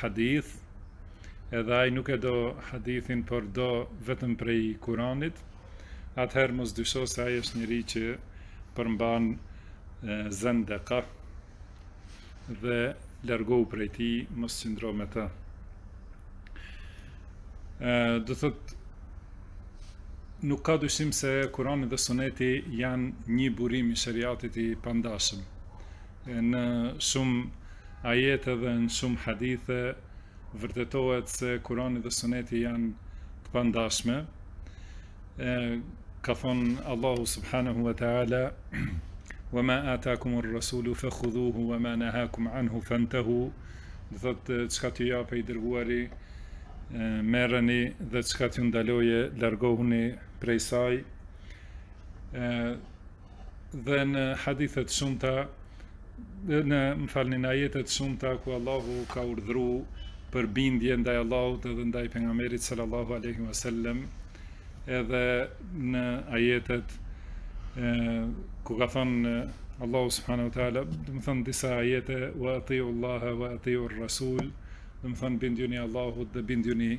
hadith, edhe ai nuk e do hadithin, por do vetëm prej Kuranit, atëherë mos dysho se ai është njëri që përmban zëndeka dhe largohu prej tij, mos qëndro me të. Do të thotë, nuk ka dyshim se Kurani dhe Suneti janë një burim i sheriatit i pandashëm. Në shumë ajete dhe në shumë hadithe vërtetohet se Kurani dhe Suneti janë të pandashme. E, ka thonë Allahu subhanahu wa ta'ala wa ma atakum ar rasulu fa khudhuhu wa ma nahakum anhu fantahu dhe thotë çka t'ju jape i dërguari merreni dhe çka t'ju ndaloje largohuni prej saj e, Dhe në hadithe të shumta, në më falni në ajete të shumta ku Allahu ka urdhëruar për bindje ndaj Allahut dhe ndaj pejgamberit sallallahu alaihi wasallam, edhe në ajetet e, ku ka thënë Allahu subhanahu wa taala, domethon disa ajete wa atiu Allaha wa atiu ar-rasul, domethon bindjuni Allahut dhe bindjuni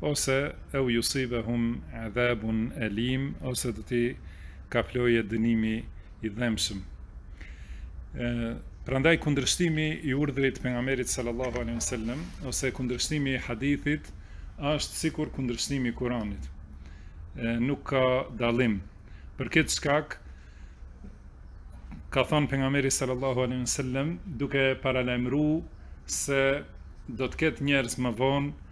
ose ew yusibahum adhabun alim ose do t'i kaplojë dënimi i dhembshëm. Prandaj kundërshtimi i urdhrit të pejgamberit sallallahu alaihi wasallam ose kundërshtimi i hadithit është sikur kundërshtimi i Kuranit. Nuk ka dallim. Për këtë shkak ka thon pejgamberi sallallahu alaihi wasallam duke paralajmëru se do të ketë njerëz më vonë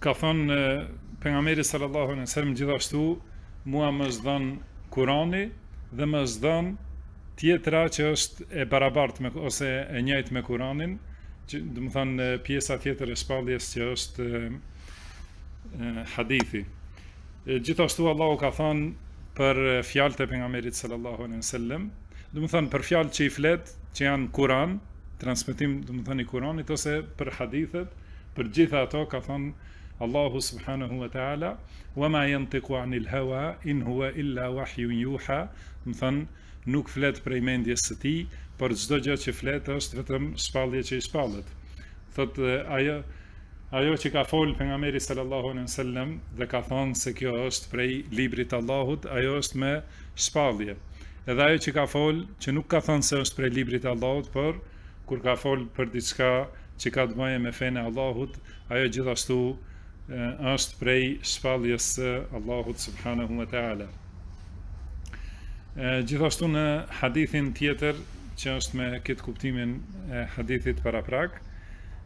ka thënë pejgamberi sallallahu alaihi wasallam gjithashtu mua më është dhon Kurani dhe më është dhon tjetra që është e barabartë me ose e njëjtë me Kuranin, që domethënë pjesa tjetër e shpalljes që është e, e, hadithi. E, gjithashtu Allahu ka thënë për fjalët e pejgamberit sallallahu alaihi wasallam Domethënë për fjalë që i flet, që janë Kur'an, transmetim domethënë i Kur'anit ose për hadithet, për gjitha ato ka thonë Allahu subhanahu wa taala, "Wa ma yantiqu anil hawa in huwa illa wahyun yuha", domethënë nuk flet prej mendjes së tij, por çdo gjë që flet është vetëm shpallje që i shpallet. Thot dhe ajo ajo që ka fol pejgamberi sallallahu alejhi wasallam dhe ka thënë se kjo është prej librit të Allahut, ajo është me shpallje. Edhe ajo që ka fol që nuk ka thënë se është prej librit të Allahut, por kur ka fol për diçka që ka të bëjë me fenë e Allahut, ajo gjithashtu është prej shpalljes së Allahut subhanahu wa taala. Gjithashtu në hadithin tjetër që është me këtë kuptimin e hadithit paraprak,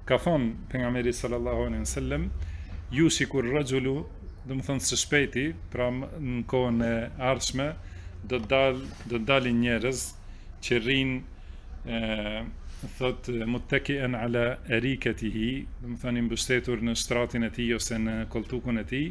ka thonë pejgamberi sallallahu alaihi sallam, jushiku raxhulun, domethënë së shpejti, pra në kohën e ardhshme, do të dal, do të dalin njerëz që rrinë, thot mutteki'en ala eriketihi, domethënë i mbështetur në shtratin e tij ose në kolltukun e tij,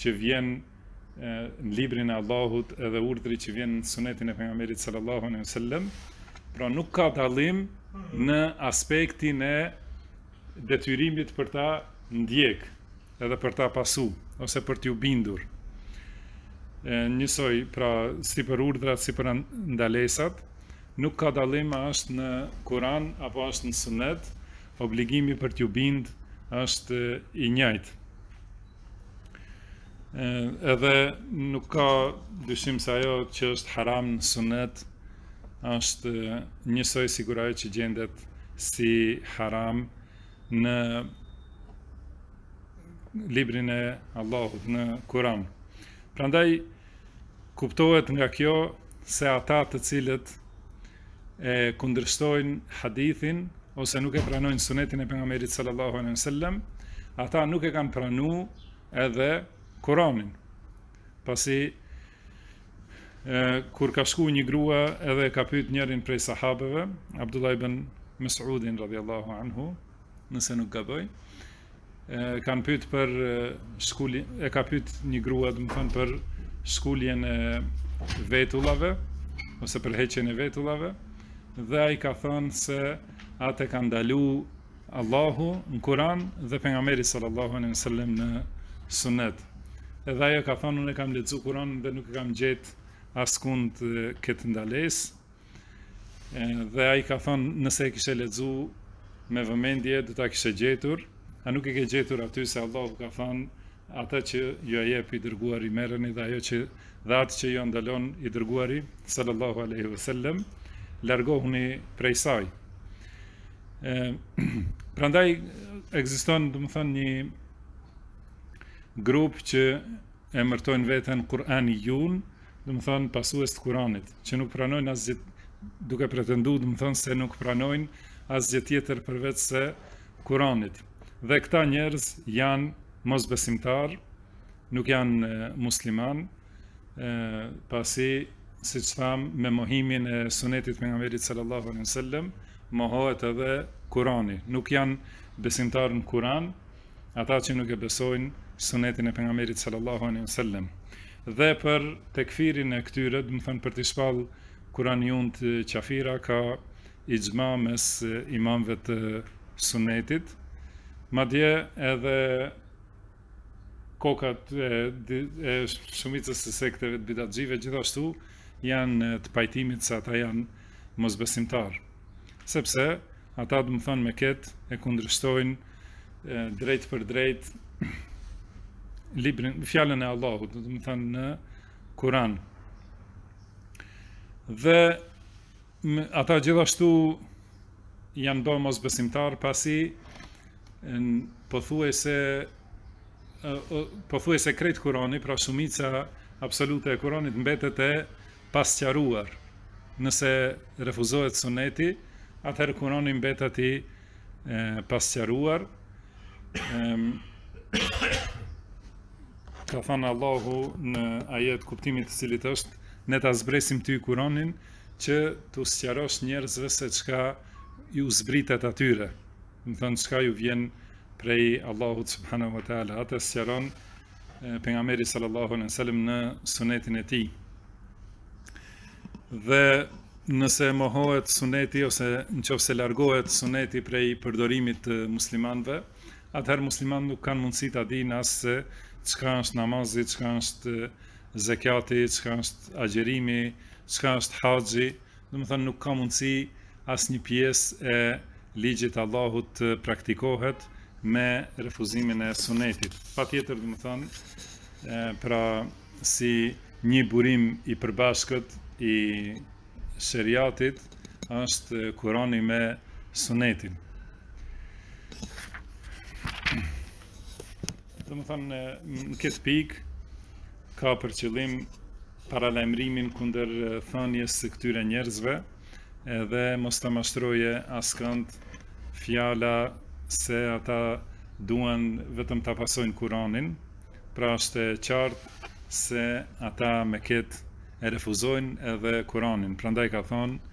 që vjen në librin e Allahut edhe urdhri që vjen në sunetin e pejgamberit sallallahu alaihi wasallam, pra nuk ka dallim në aspektin e detyrimit për ta ndjek edhe për ta pasu ose për t'iu bindur. E, njësoj, pra, si për urdhrat, si për ndalesat, nuk ka dallim a është në Kur'an apo është në Sunet, obligimi për t'iu bind është i njëjtë. Edhe nuk ka dyshim se ajo që është haram në sunet është njësoj sikur ajo që gjendet si haram në librin e Allahut në Kur'an. Prandaj Kuptohet nga kjo se ata të cilët e kundërshtojnë hadithin ose nuk e pranojnë sunetin e pejgamberit sallallahu alejhi ve sellem, ata nuk e kanë pranu edhe Kur'anin. Pasi kur ka shku një grua edhe ka pyet njërin prej sahabeve, Abdullah ibn Mas'udin radhiyallahu anhu, nëse nuk gaboj, kanë pyet për shkul, e ka pyet një grua, domethënë për shkuljen e vetullave ose për heqjen e vetullave dhe ai ka thënë se atë e ka ndalu Allahu në Kur'an dhe pejgamberi sallallahu alaihi wasallam në Sunet. Edhe ajo ka thënë unë e kam lexu Kur'anin dhe nuk e kam gjetë askund këtë ndalesë. dhe ai ka thonë nëse e kishe lexu me vëmendje do ta kishe gjetur, a nuk e ke gjetur aty se Allahu ka thonë atë që jua jep i dërguari merreni dhe ajo që dhe atë që ju ndalon i dërguari sallallahu alaihi wasallam largohuni prej saj. Ë prandaj ekziston domethënë një grup që e emërtojnë veten Kur'anijun, domethënë pasues të kuranit, që nuk pranojnë asgjë duke pretendu, domethënë se nuk pranojnë asgjë tjetër përveçse kuranit. Dhe këta njerëz janë mosbesimtarë, nuk janë muslimanë, pasi, siç thamë, me mohimin e sunetit pejgamberit sallallahu alejhi sellem, mohohet edhe kurani. Nuk janë besimtarë në kuran, ata që nuk e besojnë sunetin e pejgamberit sallallahu alejhi wasallam dhe për tekfirin e këtyre domethënë për t'i shpall kuranijunët qafira ka ixhma mes imamëve të sunetit madje edhe kokat e, e shumicës së sekteve të bidatxhive gjithashtu janë të pajtimit se ata janë mosbesimtar sepse Ata domethënë me ket e kundërshtojnë drejtpërdrejt librin fjalën e Allahut, domethënë në Kur'an. Dhe ata gjithashtu janë bë mosbesimtar pasi pothuajse pothuajse krejt kurani, pra shumica absolute e kuranit mbetet e Pasqaruar, nëse refuzohet suneti, atëherë Kurani mbetet i pasqaruar. Ka thënë Allahu në ajet kuptimit të cilit është ne ta zbresim ty Kur'anin që t'u sqarosh njerëzve se çka ju zbritet atyre. Domethonë çka ju vjen prej Allahut subhanahu wa taala, atë e sqaron pejgamberi sallallahu alejhi we sellem në sunetin e tij. Dhe nëse mohohet suneti ose në qoftë se largohet suneti prej përdorimit të muslimanëve, atëherë muslimanët nuk kanë mundësi ta dinë as se çka është namazi, çka është zeqati, çka është agjërimi, çka është haxhi, Domethonë nuk ka mundësi asnjë pjesë e ligjit të Allahut të praktikohet me refuzimin e sunetit. Patjetër, domethonë, pra si një burim i përbashkët i sheriatit është Kurani me Sunetin. Domethonë në këtë pikë ka për qëllim paralajmërimin kundër thënies së këtyre njerëzve edhe mos ta mashtroje askënd fjala se ata duan vetëm ta pasojnë kuranin pra është e qartë se ata me ketë e refuzojnë edhe kuranin prandaj ka thonë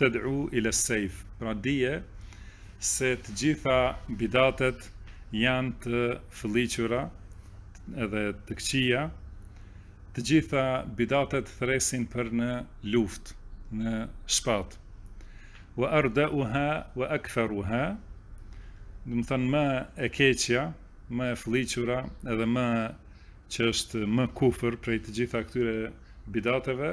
Ted'u ila sejf, pra dije se të gjitha bidatet janë të fëlliqura edhe të këqija, të gjitha bidatet thresin për në luftë, në shpatë. Wa arda'uha wa akfaruha, domethënë më e keqja, më e fëlliqura edhe më që është më kufër prej të gjitha këtyre bidateve,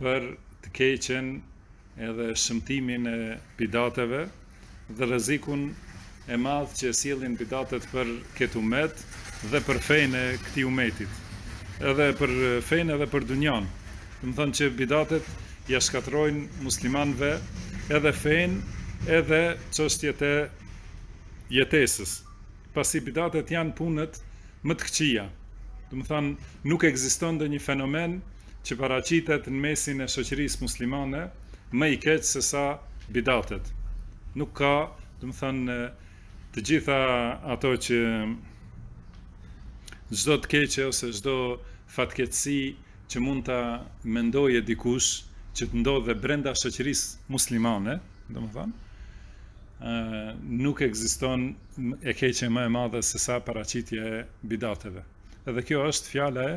për të keqen edhe shëmtimin e bidateve dhe rrezikun e madh që sjellin bidatet për këtë umet dhe për fenë e këtij umetit. Edhe për fenë edhe për dunjan. Domethënë që bidatet ja shkatërrojnë muslimanëve edhe fenë, edhe çështjet e jetesës. Pasi bidatet janë punët më të këqija. Domethënë nuk ekziston ndonjë fenomen që paraqitet në mesin e shoqërisë muslimane më i keq se sa bidatet. Nuk ka, domethënë, të gjitha ato që çdo të keqe ose çdo fatkeqësi që mund ta mendojë dikush që të ndodhe brenda shoqërisë muslimane, domethënë, nuk ekziston e keqe më e madhe se sa paraqitja e bidateve. Edhe kjo është fjala e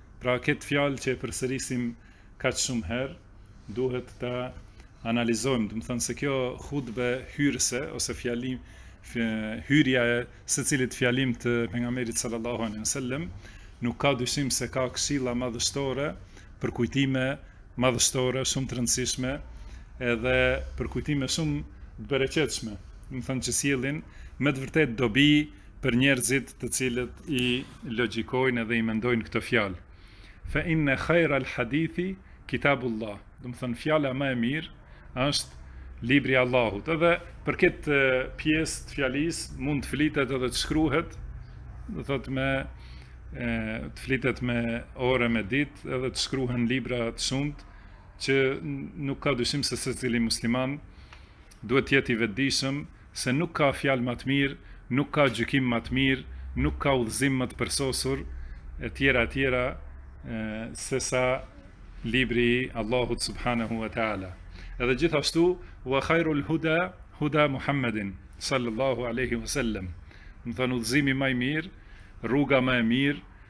Pra këtë fjalë që e përsërisim kaq shumë herë, duhet ta analizojmë, domethënë se kjo hutbe hyrëse ose fjalim hyrja e secilit fjalim të pejgamberit sallallahu alejhi ve sellem, nuk ka dyshim se ka këshilla madhështore, përkujtime madhështore shumë të rëndësishme, edhe përkujtime shumë të bereqetshme, domethënë që sjellin me të vërtetë dobi Për njerëzit të cilët i logjikojnë dhe i mendojnë këto fjalë. Fa inna khayra al-hadithi kitabullah. Domethënë fjala ma e mirë është libri i Allahut. Edhe për këtë pjesë të fjalisë mund të flitet edhe të shkruhet, domethënë të flitet me orë me ditë edhe të shkruhen libra të shumtë që nuk ka dyshim se secili musliman duhet të jetë i vetëdijshëm se nuk ka fjalë ma të mirë, nuk ka gjykim ma të mirë, nuk ka udhëzim ma të përsosur, etj, etj, se sa libri i Allahut subhanahu wa taala. Edhe gjithashtu wa khairul huda huda Muhammedin sallallahu alaihi wasallam. Domethënë udhëzimi ma i mirë, rruga më e mirë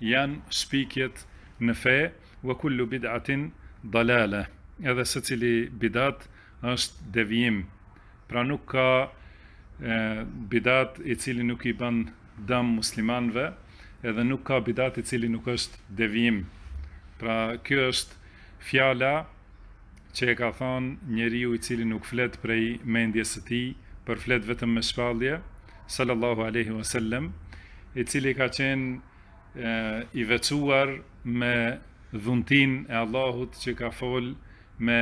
janë shpikjet në fe, wa kullu bid'atin dalala, edhe secili bidat është devijim, pra nuk ka bidat i cili nuk i bën dëm muslimanëve, edhe nuk ka bidat i cili nuk është devijim, pra kjo është fjala që e ka thanë njeriu i cili nuk flet prej mendjes së tij, por flet vetëm me shpallje, sallallahu alaihi wasallam, i cili ka qenë i veçuar me dhuntinë e Allahut që ka fol me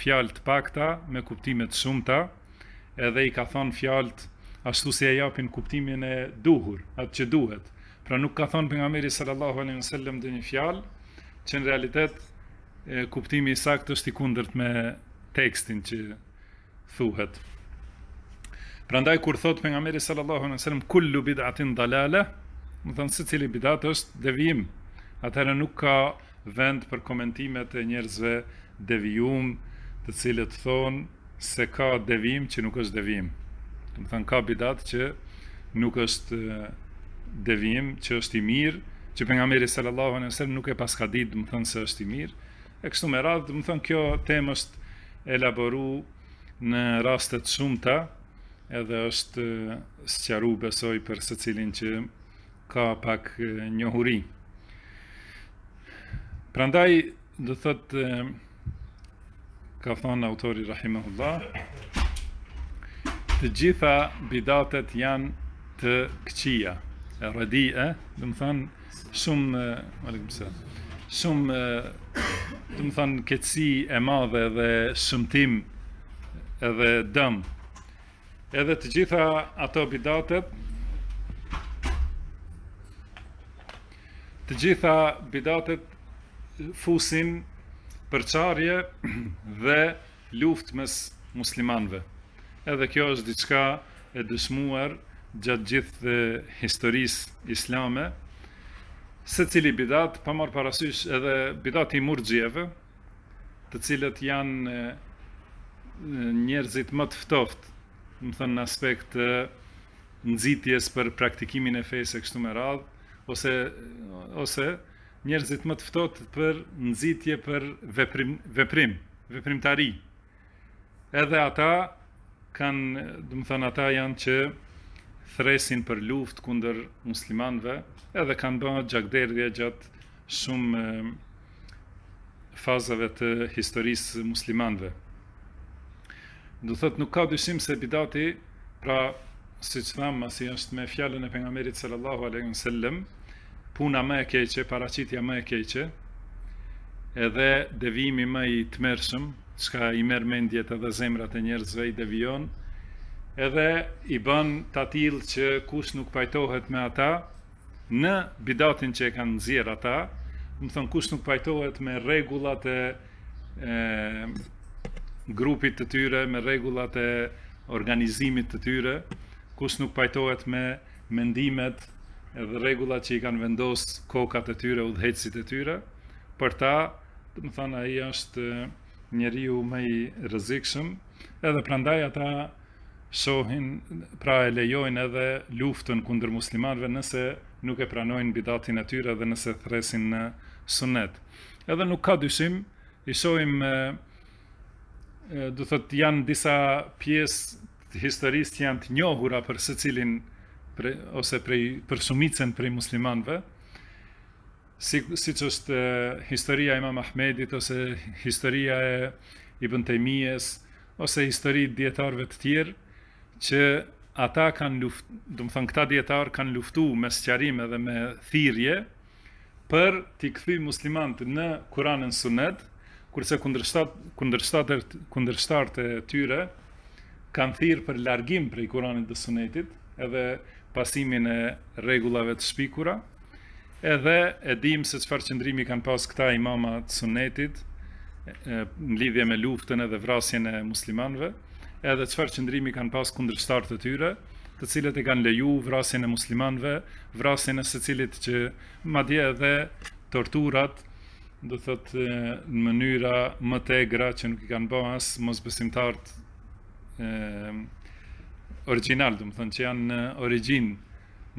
fjalë të pakta, me kuptime të shumta, edhe i ka thonë fjalët ashtu si e japin kuptimin e duhur, atë që duhet. Pra nuk ka thonë pejgamberi sallallahu alejhi ve sellem ndonjë fjalë që në realitet e, kuptimi i saktë është i kundërt me tekstin që thuhet. Prandaj kur thotë pejgamberi sallallahu alejhi ve sellem kullu bid'atin dalale, domethonë secili bidat është devijim. Atëherë nuk ka vend për komentimet e njerëzve devijum të cilët thonë se ka devijim që nuk është devijim. Domethonë ka bidat që nuk është devijim që është i mirë, që pejgamberi sallallahu alejhi wasallam nuk e paska ditë, domethonë se është i mirë. E kështu me radhë, domethonë kjo temë është elaboru në raste të shumta, edhe është sqaru besoj për secilin që ka pak njohuri. Prandaj do thotë ka thonë autori rahimahullah të gjitha bidatet janë të këqija e redie domethënë shumë alejkum selam shumë domethënë keqësi e madhe dhe shëmtim edhe dëm Edhe të gjitha ato bidatet Të gjitha bidatet fusin përçarje dhe luftë mes muslimanve. Edhe kjo është diçka e dëshmuar gjatë gjithë historisë islame, secili bidat, pa marrë parasysh edhe bidati i murxhieve, të cilët janë njerëzit më të ftoft, domethënë në aspekt të nxitjes për praktikimin e fesë kështu me radhë, ose ose njerëzit më të ftoft për nxitje për veprim, veprim, veprimtari. Edhe ata kanë, domethënë ata janë që thërresin për luftë kundër muslimanëve, edhe kanë bërë gjakderdhje gjatë shumë fazave të historisë muslimanëve. Do thotë nuk ka dyshim se bidati Pra, siç thamë, masi është me fjalën e pejgamberit sallallahu alaihi wasallam, puna më e keqe, paraqitja më e keqe, edhe devijimi më i tmerrshëm, çka i merr mendjet edhe zemrat e njerëzve i devijon, edhe i bën të atillë që kush nuk pajtohet me ata, Në bidatin që e kanë nxjerrë ata, domethonë kush nuk pajtohet me rregullat e grupit të tyre, me rregullat e organizimit të tyre, kush nuk pajtohet me mendimet edhe rregullat që i kanë vendos kokat e tyre, udhëheqësit e tyre, për ta, domethonë ai është njeriu më i rrezikshëm, edhe prandaj ata shohin, pra e lejojnë edhe luftën kundër muslimanëve nëse nuk e pranojnë bidatin e tyre dhe nëse thërresin në sunnet. Edhe nuk ka dyshim, i shohim, do thotë, janë disa pjesë të historisë që janë të njohura për secilin pre, ose prej për shumicën prej muslimanëve, si siç është historia e Imam Ahmedit ose historia e Ibn Tejmijes ose histori të dijetarëve të tjerë që ata kanë luft, domethonë këta dijetarë kanë luftuar me sqarim edhe me thirrje për t'i kthy muslimanët në Kur'an e Sunet, kurse kundërshtat kundërshtat kundërshtarët e tyre kanë thirr për largim prej Kur'anit dhe Sunetit, edhe pasimin e rregullave të shpikura, Edhe e dimë se çfarë qëndrimi kanë pas këta imamë të sunnetit në lidhje me luftën edhe vrasjen e muslimanëve, edhe çfarë qëndrimi kanë pas kundërshtarët e tyre, të cilët e kanë leju vrasjen e muslimanëve, vrasjen e secilit që madje edhe torturat do thotë në mënyra më të egra që nuk i kanë bërë as mosbesimtarët origjinal, domethonë që janë në origjinë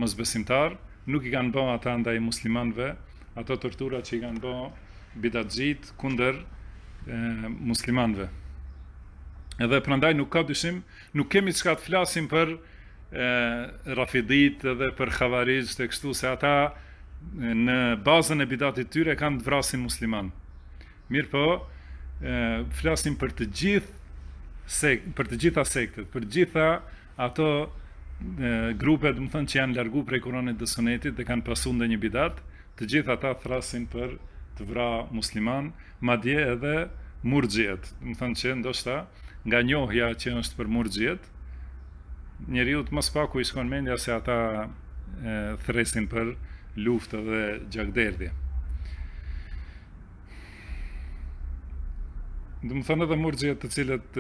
mosbesimtarë, nuk i kanë bërë ata ndaj muslimanëve, ato tortura që i kanë bërë bidatxhinjtë kundër muslimanëve. Edhe prandaj nuk ka dyshim, nuk kemi çka të flasim për e, rafidit edhe për havarixhët, kështu se ata në bazën e bidatit të tyre kanë të vrasin musliman. Mirëpo, e, flasim për të gjithë se, për të gjitha sektet, për të gjitha Ato grupe, domethonë që janë largu prej Kur'anit dhe Sunetit dhe kanë pasu ndonjë bidat, të gjithë ata thërrasin për të vra musliman, madje edhe murxhiet. Domethonë që ndoshta nga njohja që është për murxhiet, njeriut më së paku i shkon mendja se ata e, thërresin për luftë dhe gjakderdhje. Domethënë edhe murxhiet të cilët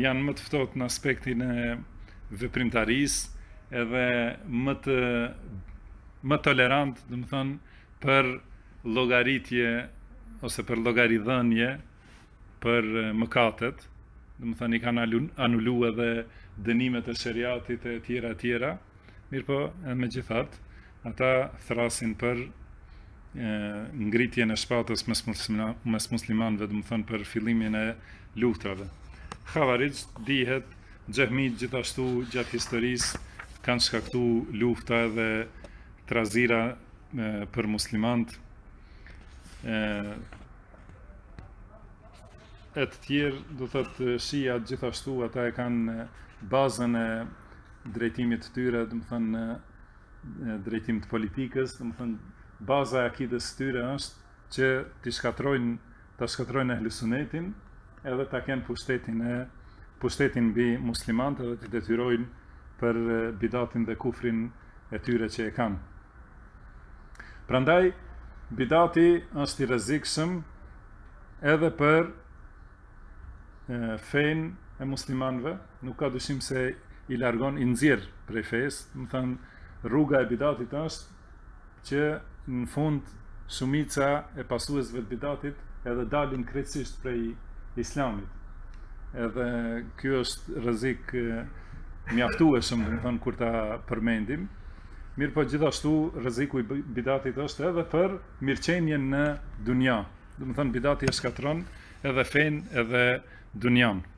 janë më të ftohtë në aspektin e veprimtarisë edhe më të më tolerant domethënë për llogaritje ose për llogaridhënie për mëkatet domethënë i kanë anulu edhe dënimet e sheriatit e tjera e tjera mirëpo e megjithatë Ata thrasin për ngritjen e shpatës mes muslimanëve, domethënë për fillimin e luftave. Havarixh dihet xhehmi gjithashtu gjatë historisë kanë shkaktu lufta edhe trazira e, për muslimanët e e të tjerë, do të thotë shija gjithashtu ata e kanë bazën e drejtimit të tyre, domethënë drejtim të politikës, domethënë baza e akidës së tyre është që t'i shkatrojnë ta shkatrojnë ehli sunetin edhe ta kenë pushtetin e pushtetin mbi muslimanët edhe t'i detyrojnë për bidatin dhe kufrin e tyre që e kanë. Prandaj bidati është i rrezikshëm edhe për fenë e muslimanëve, nuk ka dyshim se i largon i nxjerr prej fesë, domethënë rruga e bidatit është që në fund shumica e pasuesve të bidatit edhe dalin krejtësisht prej islamit. Edhe ky është rrezik mjaftueshëm, domethënë kur ta përmendim. Mirëpo gjithashtu rreziku i bidatit është edhe për mirëqenien në dunja. Domethënë bidati e shkatron edhe fenë edhe dunjanë.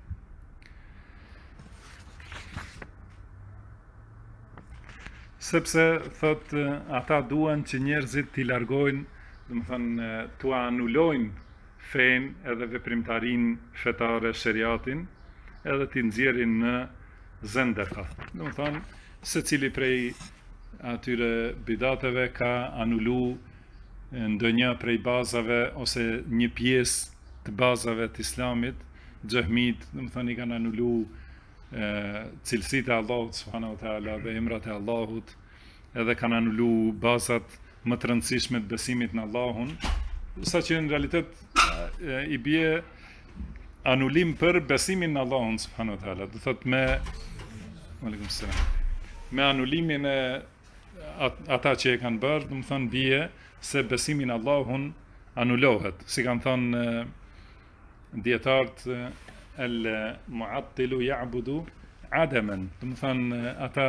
Sepse, thotë, ata duan që njerëzit t'i largojnë, domethënë, t'u anulojnë fenë edhe veprimtarinë fetare sheriatin, edhe t'i nxjerrin në zendeka. Domethënë, secili prej atyre bidateve ka anulu ndonjë prej bazave ose një pjesë të bazave të islamit, xhehmitë, domethënë i kanë anulu cilësitë e Allahut, subhanahu wa ta'ala, dhe emrat e Allahut, edhe kanë anulu bazat më të rëndësishme të besimit në Allahun, saqë në realitet i bie anulim për besimin në Allahun, subhanahu wa ta'ala, do të thotë me, me anulimin e ata që e kanë bërë, domethënë bie se besimi në Allahun anulohet, si kanë thënë dijetarët el muattilu ya'budu adaman, domethënë ata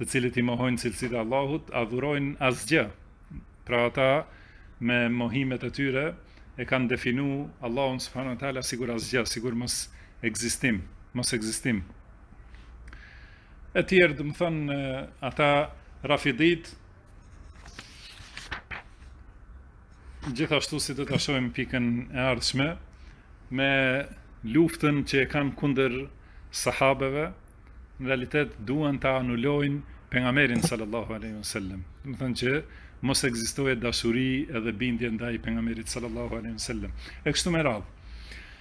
të cilit i mohojnë cilësitë e Allahut, adhurojnë asgjë. Pra ata me mohimet e tyre e kanë definu Allahun subhanahu wa taala sikur asgjë, sikur mosekzistim, mosekzistim. e tjerë domethënë ata rafiditë gjithashtu si do ta shohim pikën e ardhshme me luftën që e kanë kundër sahabeve në realitet duan ta anulojnë pejgamberin sallallahu aleyhi wa sallam domethënë që mos ekzistojë dashuri edhe bindje ndaj pejgamberit sallallahu aleyhi wa sallam e kështu me radhë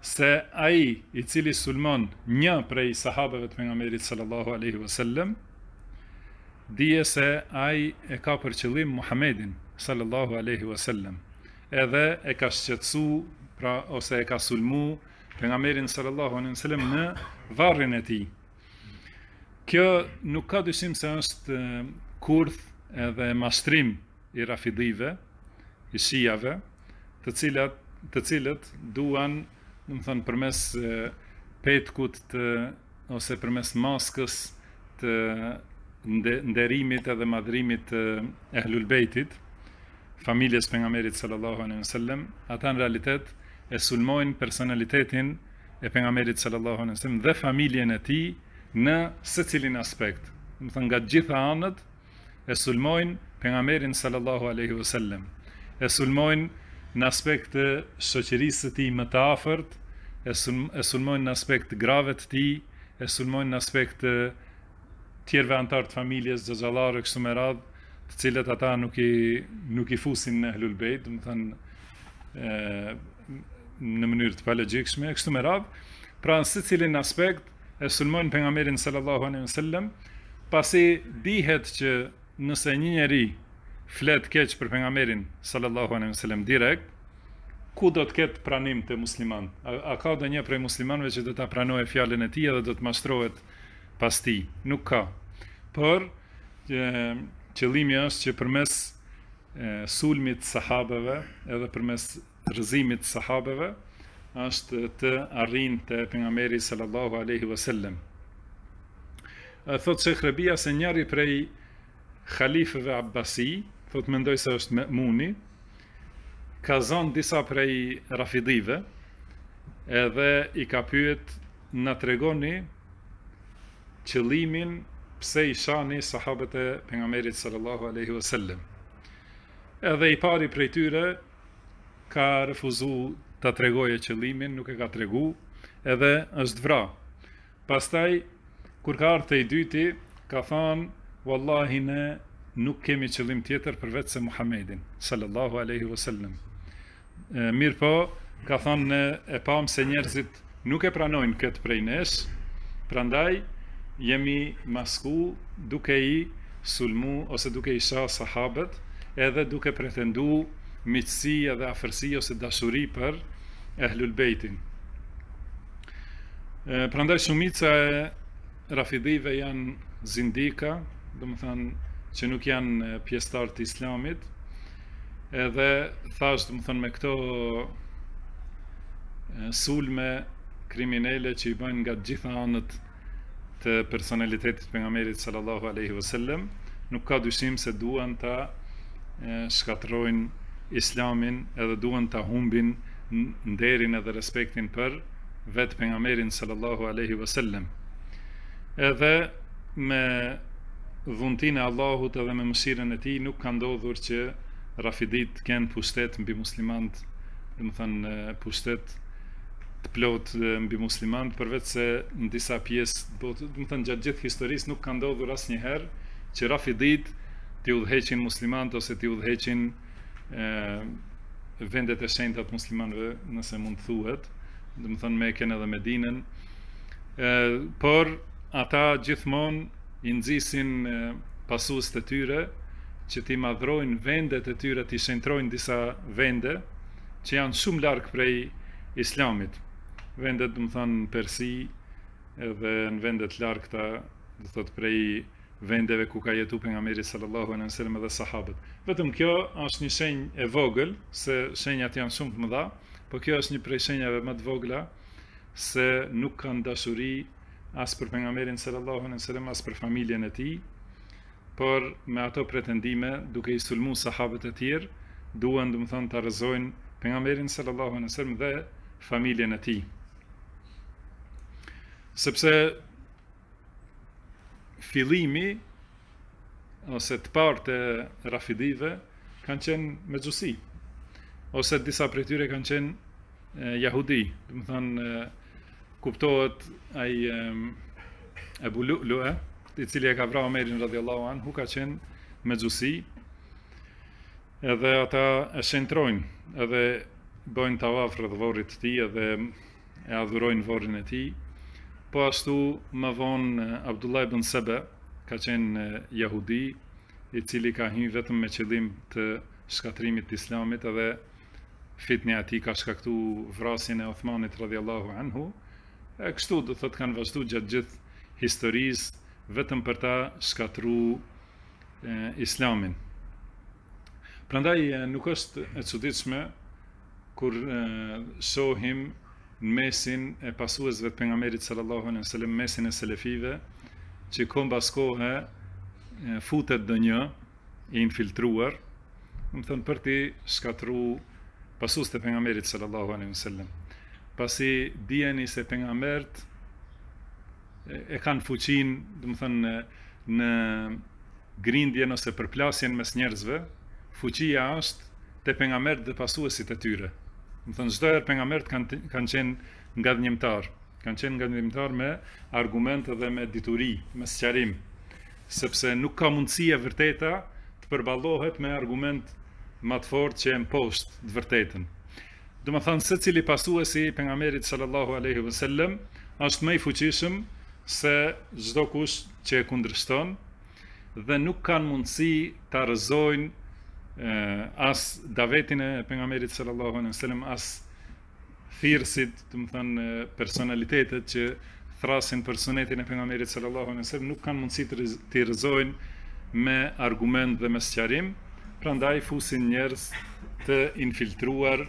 se ai i cili sulmon një prej sahabeve të pejgamberit sallallahu alaihi wasallam dije se ai e ka për qëllim Muhammedin sallallahu alaihi wasallam edhe e ka shqetësu pra ose e ka sulmu pejgamberin sallallahu alaihi wasallam në varrin e tij kjo nuk ka dyshim se është kurth edhe mashtrim i rafidive, i shijave, të cilat të cilët duan, domethënë përmes petkut ose përmes maskës të nderimit edhe madhrimit të Ehlul Bejtit, familjes pejgamberit sallallahu alaihi wasallam, ata në realitet e sulmojnë personalitetin e pejgamberit sallallahu alaihi wasallam dhe familjen e tij në secilin aspekt. Domethënë nga të gjitha anët, e sulmojnë pejgamberin sallallahu alaihi wasallam, e sulmojnë në aspekt të shoqërisë së tij më të afërt, e sulmojnë në aspekt të grave të tij, e sulmojnë në aspekt të tjerve anëtarë të familjes, xhaxhallarë e kështu me radh, të cilët ata nuk i nuk i fusin në Ahlul Bejt, domethënë ë në mënyrë të palogjikshme, e kështu me radh. Pra në secilin aspekt e sulmojnë pejgamberin sallallahu alejhi ve sellem, pasi dihet që nëse një njeri flet keq për pejgamberin sallallahu alejhi ve sellem direkt, ku do të ketë pranim te muslimanët? A, a ka ndonjë prej muslimanve që do ta pranojë fjalën e tij edhe do të mashtrohet pas tij? Nuk ka. Por, qëllimi është që përmes sulmit të sahabeve edhe përmes rrëzimit të sahabeve është të arrijnë te pejgamberi sallallahu alaihi wasallam. Thot sheh Rebia se njëri prej halifëve Abbasi, thot mendoj se është Memuni, ka zonë disa prej Rafidive, edhe i ka pyet na tregoni qëllimin pse i shani sahabët e pejgamberit sallallahu alaihi wasallam. Edhe i pari prej tyre ka refuzu ta tregoje qëllimin, nuk e ka tregu, edhe është vra. Pastaj, kur ka ardhë te i dyti, ka thanë, Wallahi ne nuk kemi qëllim tjetër përveç se Muhammedin, sallallahu aleyhi vësallem. Mirëpo, ka thanë, e pamë se njerëzit Nuk e pranojnë këtë prej nesh, prandaj jemi masku duke i sulmu ose duke i sha sahabët edhe duke pretendu miqësi edhe afërsi ose dashuri për Ehlul Bejtin. Prandaj shumica e Rafidhive janë zindika, domethanë që nuk janë pjesëtar të islamit, Edhe thashë, domethënë, me këto sulme kriminele që i bëjnë nga të gjitha anët të personalitetit të pejgamberit sallallahu alejhi ve sellem, nuk ka dyshim se duan ta shkatërrojnë islamin edhe duan ta humbin nderin edhe respektin për vetë pejgamberin sallallahu alejhi ve sellem. Edhe me dhuntinë e Allahut edhe me mëshirën e tij nuk ka ndodhur që Rafiditë të kenë pushtet mbi muslimanët, domethënë pushtet të plotë mbi muslimanët, përveç se në disa pjesë, domethënë gjatë gjithë historisë nuk ka ndodhur asnjëherë që Rafiditë t'i udhëheqin muslimanët ose t'i udhëheqin vendet e shenjta të muslimanëve, nëse mund të thuhet, domethënë Mekën edhe Medinën, por ata gjithmonë i nxisin pasuesit e tyre që t'i madhërojnë vendet e tyre, t'i shenjtërojnë disa vende që janë shumë larg prej islamit. Vendet, domethënë, në Persi edhe në vendet e largëta, do thotë prej vendeve ku ka jetu pejgamberi sallallahu alejhi ve sellem edhe sahabët. Vetëm kjo është një shenjë e vogël se shenjat janë shumë të mëdha, po kjo është një prej shenjave më të vogla se nuk kanë dashuri as për pejgamberin sallallahu alejhi ve sellem as për familjen e tij, por me ato pretendime duke i sulmu sahabët e tjerë, duan domethënë ta rrëzojnë pejgamberin sallallahu alejhi ve sellem dhe familjen e tij. Sepse fillimi ose të parët e Rafidive kanë qenë Mexhusi ose disa prej tyre kanë qenë Jahudi, domethanë kuptohet ai Ebu Lu'lu'e, i cili e ka vra Omerin radhiyallahu anhu, ka qenë Mexhusi. Edhe ata e shenjtërojnë, edhe bëjnë tavaf rreth vorrit të tij edhe e adhurojnë vorrin e tij. Po ashtu më vonë Abdullah ibn Sebe ka qenë jahudi, i cili ka hy vetëm me qëllim të shkatërrimit të Islamit edhe fitneja e tij ka shkaktu vrasjen e Othmanit radhiyallahu anhu. E kështu do thotë kanë vazhdu gjatë gjithë historisë vetëm për ta shkatërru islamin. Prandaj nuk është e çuditshme kur shohim në mesin e pasuesve të pejgamberit sallallahu alejhi ve sellem në mesin e selefive që kohë pas kohe futet ndonjë i infiltruar, domethënë për t'i shkatërru pasuesit e pejgamberit sallallahu alejhi ve sellem. Pasi e dini se pejgamberët e kanë fuqinë, domethënë në grindjen ose përplasjen mes njerëzve, fuqia është te pejgamberët dhe pasuesit e tyre. Domethënë çdo herë pejgamberët kanë qenë ngadhënjimtarë, kanë qenë ngadhënjimtarë me argument dhe me dituri, me sqarim, sepse nuk ka mundësi e vërteta të përballohet me argument më të fortë që e mposht të vërtetën. Domethënë, secili pasues i Pejgamberit sallallahu alejhi ve sellem është më i fuqishëm se çdo kush që e kundërshton dhe nuk kanë mundësi ta rrëzojnë as davetin e pejgamberit sallallahu alejhi ve sellem as thirrësit, domethënë personalitetet që thrasin për sunetin e pejgamberit sallallahu alejhi ve sellem nuk kanë mundësi t'i rrëzojnë me argument dhe me sqarim, prandaj fusin njerëz të infiltruar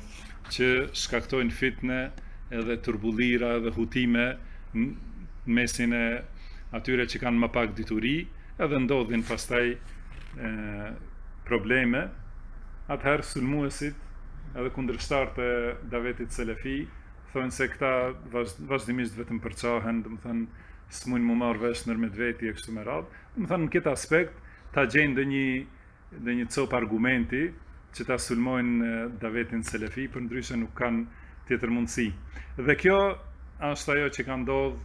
që shkaktojnë fitne edhe turbullira edhe hutime në mesin e atyre që kanë më pak dituri edhe ndodhin pastaj probleme atëherë sulmuesit edhe kundërshtarët e davetit selefi thonë se këta vazhdimisht vetëm përçahen, domethënë, s'mund me u marrë vesh ndërmjet veti e kështu me radhë. Domethënë, në këtë aspekt, ta gjejnë dhe një, dhe një copë argumenti që ta sulmojnë davetin Selefi, përndryshe nuk kanë tjetër mundësi. Dhe kjo është ajo që ka ndodhë,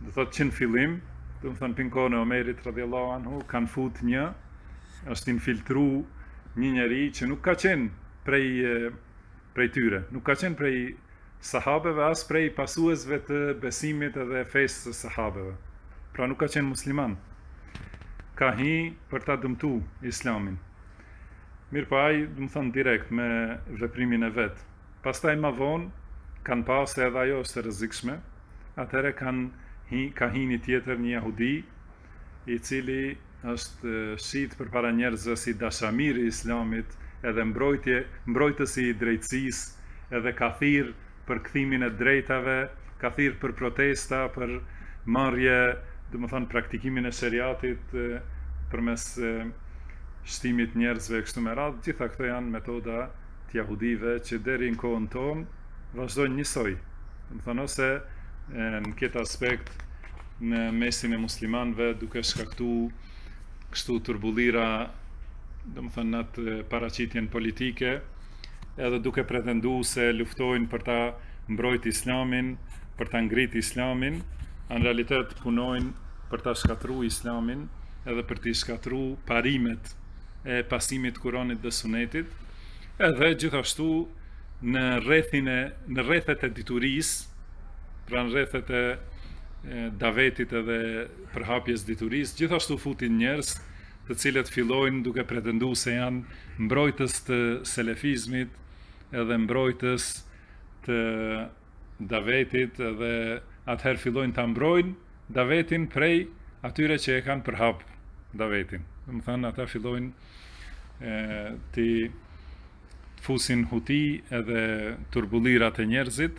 dhe thotë që në fillim, domethënë, prej në kohën e Omerit, radijallahu anhu, kanë fut një, është infiltru një njeri që nuk ka qenë prej prej tyre, nuk ka qenë prej sahabeve as prej pasuesve të besimit edhe fesë së sahabeve. Pra nuk ka qenë musliman. Ka hi për ta dëmtu islamin. Mirëpo ai, domethënë direkt me veprimin e vet. Pastaj ma vonë, kanë pa se edhe ajo është e rrezikshme, atëherë kanë hi, ka hi një tjetër një jahudi, i cili është shit përpara njerëzve si dashamir i Islamit edhe mbrojtje, mbrojtësi i drejtësisë, edhe ka thirr për kthimin e të drejtave, ka thirr për protesta, për marrje, domethënë praktikimin e sheriatit përmes shtimit njerëzve e kështu me radhë, gjitha këto janë metoda të jahudive që deri në kohën tonë vazhdojnë njësoj. Domethënë ose në këtë aspekt në mesin e muslimanëve duke shkaktu kështu turbullira domethënë në atë paraqitjen politike edhe duke pretendu se luftojnë për ta mbrojt islamin për ta ngrit islamin në realitet punojnë për ta shkatërru islamin edhe për t'i shkatërru parimet e pasimit kuranit dhe sunetit edhe gjithashtu në rrethin e në rrethet e diturisë pra në rrethet e davetit edhe përhapjes diturisë, gjithashtu futin njerëz të cilët fillojnë duke pretendu se janë mbrojtës të selefizmit edhe mbrojtës të davetit edhe atëherë fillojnë ta mbrojnë davetin prej atyre që e kanë përhap davetin. Domethënë, ata fillojnë të fusin huti edhe turbullira te njerëzit,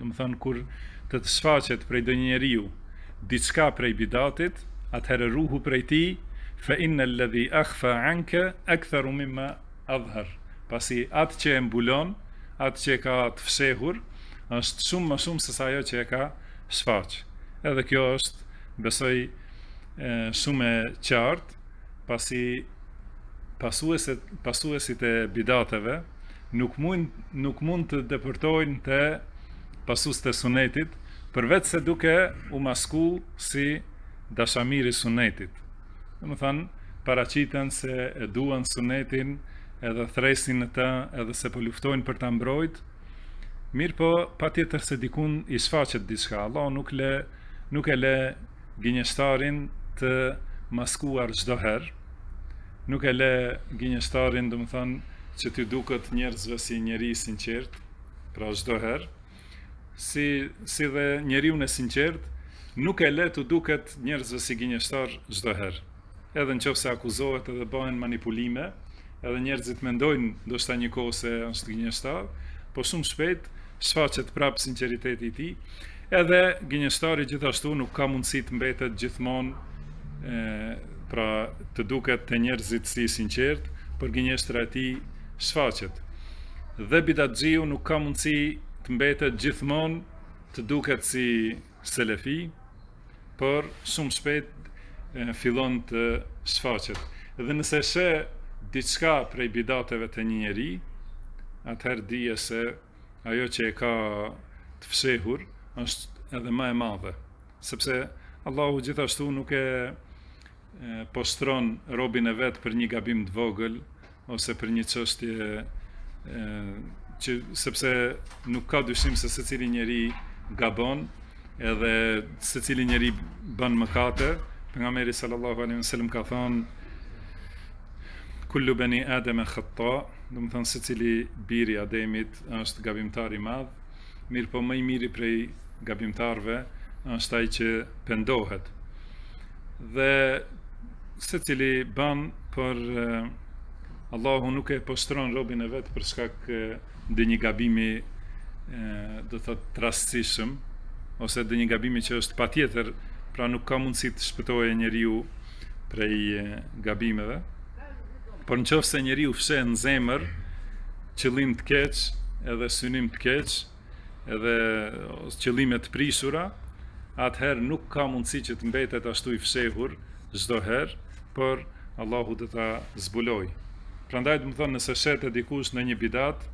Domethënë kur të të shfaqet prej ndonjë njeriu, diçka prej bidatit, atëherë ruhu prej tij, fe innel-ledhi akhfa anke, aktharu mimma adhhar. Pasi atë që e mbulon, atë që e ka të fshehur, është shumë më shumë sesa ajo që e ka shfaq. Edhe kjo është, besoj, e, shumë e qartë, pasi pasuesit, pasuesit e bidateve, nuk mund nuk mund të depërtojnë te pasuesit e sunetit, përveç se duke u masku si dashamirë i sunetit. Domethanë, paraqiten se e duan sunetin edhe thërresin në të edhe se po luftojnë për ta mbrojt, mirëpo patjetër se dikun i shfaqet diçka, Allahu nuk e le, nuk e le gënjeshtarin të maskuar çdo herë, Nuk e le gënjeshtarin domethanë që t'u duket njerëzve si njeri i sinqertë, pra çdo herë, si, si dhe njeriun e sinqertë, nuk e le t'u duket njerëzve si gënjeshtar çdo herë. Edhe në qoftë se akuzohet edhe bëhen manipulime, edhe njerëzit mendojnë ndoshta një kohë se është gënjeshtar, po shumë shpejt shfaqet prapë sinqeriteti i tij. Edhe gënjeshtari gjithashtu nuk ka mundësi të mbetet gjithmonë pra të duket te njerëzit si i sinqertë, por gënjeshtra e tij shfaqet. Dhe bidatxhiu nuk ka mundësi të mbetet gjithmonë të duket si Selefi, por shumë shpejt fillon të shfaqet. Dhe nëse sheh diçka prej bidateve te një njeri, atëherë dije se ajo që e ka të fshehur është edhe ma e madhe. Sepse Allahu gjithashtu nuk e poshtron robin e vet për një gabim të vogël, ose për një çështje që sepse nuk ka dyshim se secili njeri gabon edhe secili njeri bën mëkate pejgamberi sallallahu alaihi wasallam ka thënë kullu bani adama khata domethënë secili bir i ademit është gabimtar i madh mirëpo më i miri prej gabimtarëve është ai që pendohet. Dhe secili bën por Allahu nuk e poshtron robin e vet për shkak ndonjë gabimi do të thotë të rastësishëm ose ndonjë gabimi që është patjetër pra nuk ka mundësi të shpëtojë njeriu prej gabimeve Por në qoftë se njeriu fsheh në zemër, qëllim të keq, edhe synim të keq, edhe qëllime të prishura, atëherë nuk ka mundësi që të mbetet ashtu i fshehur çdo herë, por Allahu do ta zbulojë. Prandaj domethënë nëse sheh te dikush ndonjë bidat,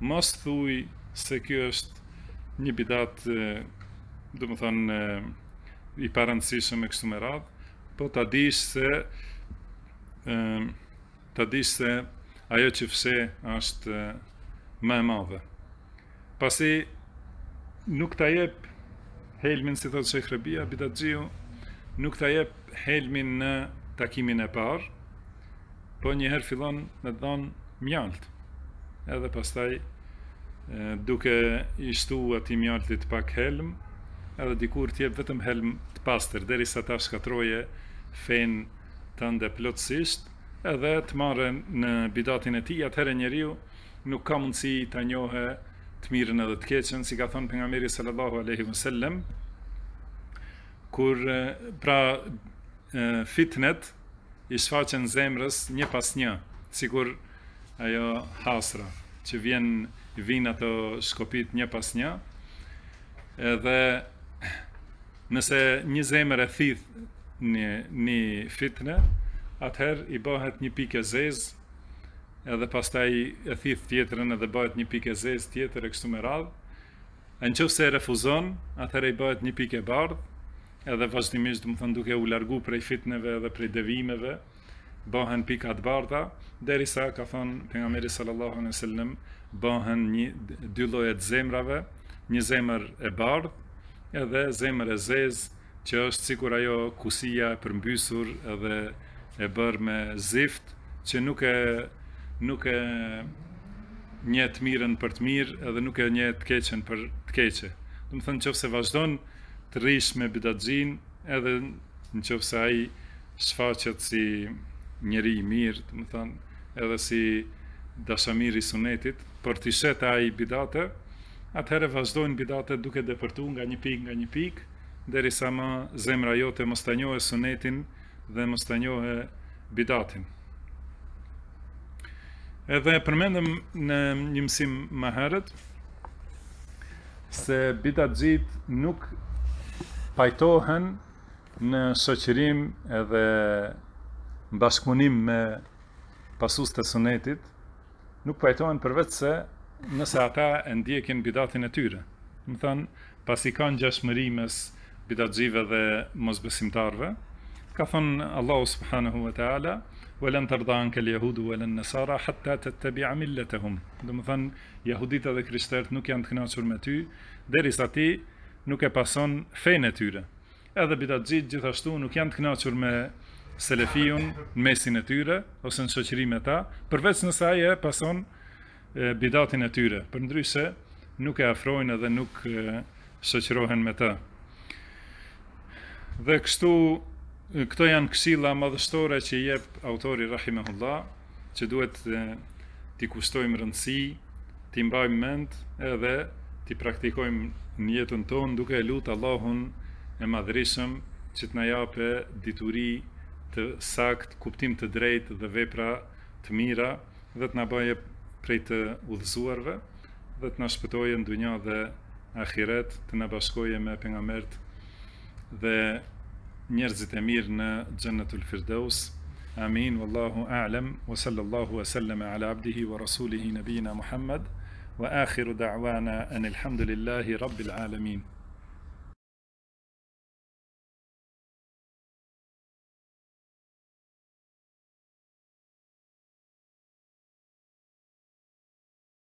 mos thuj se ky është një bidat, domethënë i parëndësishëm e kështu me radhë, Po ta dish se ta dish se ajo që fsheh është më e madhe. Pasi nuk ta jep helmin si thotë Sheikh Rabia bidatxhiu, nuk ta jep helmin në takimin e parë, Po njëherë fillon me t'dhan mjaltë. Edhe pastaj duke i shtu atij mjaltit pak helm, edhe dikur të jep vetëm helm të pastër derisa ta shkatroje fenë tënde plotësisht, edhe të marrë në bidatin e tij, atëherë njeriu nuk ka mundësi ta njohë të mirën edhe të keqen, si ka thënë pejgamberi sallallahu alaihi wasallam, kur pra fitnet i shfaqen zemrës një pas një, sikur ajo hasra që vjen vijnë ato shkopinjtë një pas një. Edhe nëse një zemër e thith një një fitne, atëherë i bëhet një pikë e zezë, edhe pastaj e thith tjetrën edhe bëhet një pikë e zezë tjetër e kështu me radhë. E në qoftë se e refuzon, atëherë i bëhet një pikë e bardhë, edhe vazhdimisht, domethënë duke u largu prej fitneve dhe prej devijimeve, bëhen pika të bardha, derisa ka thënë pejgamberi sallallahu alejhi ve sellem, bëhen një dy lloje të zemrave, një zemër e bardhë, edhe zemër e zezë, që është sikur ajo kusia e përmbysur dhe e bërë me zift, që nuk e nuk e njeh të mirën për të mirë edhe nuk e njeh të keqen për të keqe. Domethënë në qoftë se vazhdon të rrish me bidatxhin edhe në qoftë se ai shfaqet si njeri i mirë, domethënë edhe si dashamir i sunetit, por të shet ai bidate, atëherë vazhdojnë bidate duke depërtu nga një pikë nga një pikë, Derisa ma zemra jote mos ta njohe sunetin dhe mos ta njohe bidatin. Edhe përmendëm në një mësim më herët se bidatxhit nuk pajtohen në shoqërim edhe bashkëpunim me pasuesit e sunetit, Nuk pajtohen përveç se nëse ata e ndjekin bidatin e tyre. Domethanë, pasi ka ngjashmëri mes bidatxhive dhe mosbesimtarëve, ka thënë Allahu subhanahu wa taala, "Wa lan tarda anka al-yahudu wa lan-nasara hatta tattabi'a millatahum." Domethanë, jehuditë dhe krishterët nuk janë të kënaqur me ty derisa ti nuk e pason fenë e tyre. Edhe bidatxhitë gjithashtu nuk janë të kënaqur me selefiun në mesin e tyre ose në shoqëri me ta, përveç nëse ai e pason e, bidatin e tyre. Përndryshe nuk e afrojnë dhe nuk shoqërohen me të. Dhe kështu këto janë këshilla madhështore që i jep autori rahimahullah që duhet t'i kushtojmë rëndësi, t'i mbajmë mend edhe t'i praktikojmë në jetën tonë duke e lutë Allahun e madhërishëm që t'na jape dituri të saktë, kuptim të drejtë dhe vepra të mira dhe t'na baje prej të udhëzuarve dhe t'na shpëtoje në dunja dhe ahiret të na bashkoje me pejgamberët dhe نيرز أميرنا جنة الفردوس آمين والله أعلم وصلى الله وسلم على عبده ورسوله نبينا محمد وآخر دعوانا أن الحمد لله رب العالمين